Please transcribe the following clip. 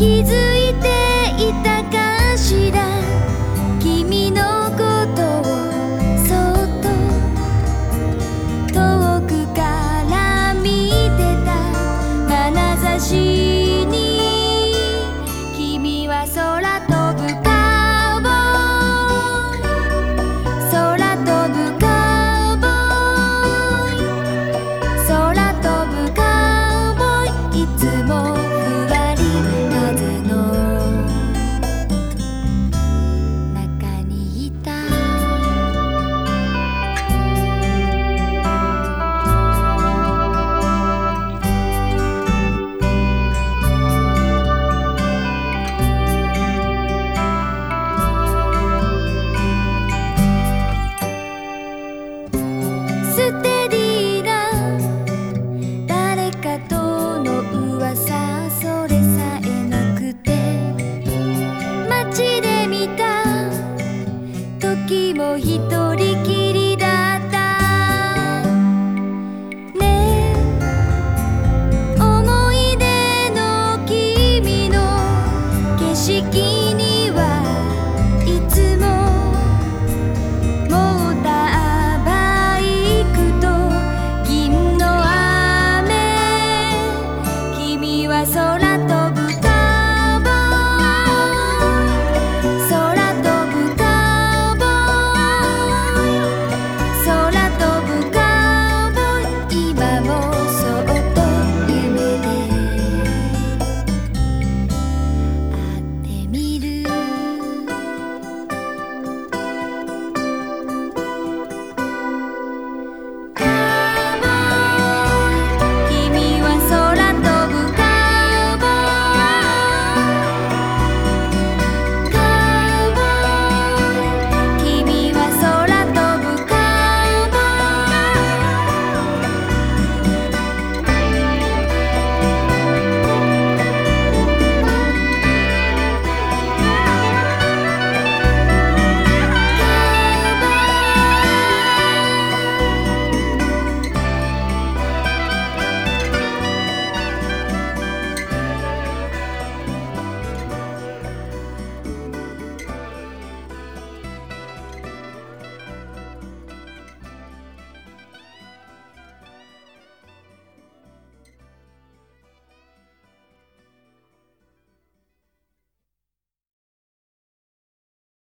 傷色に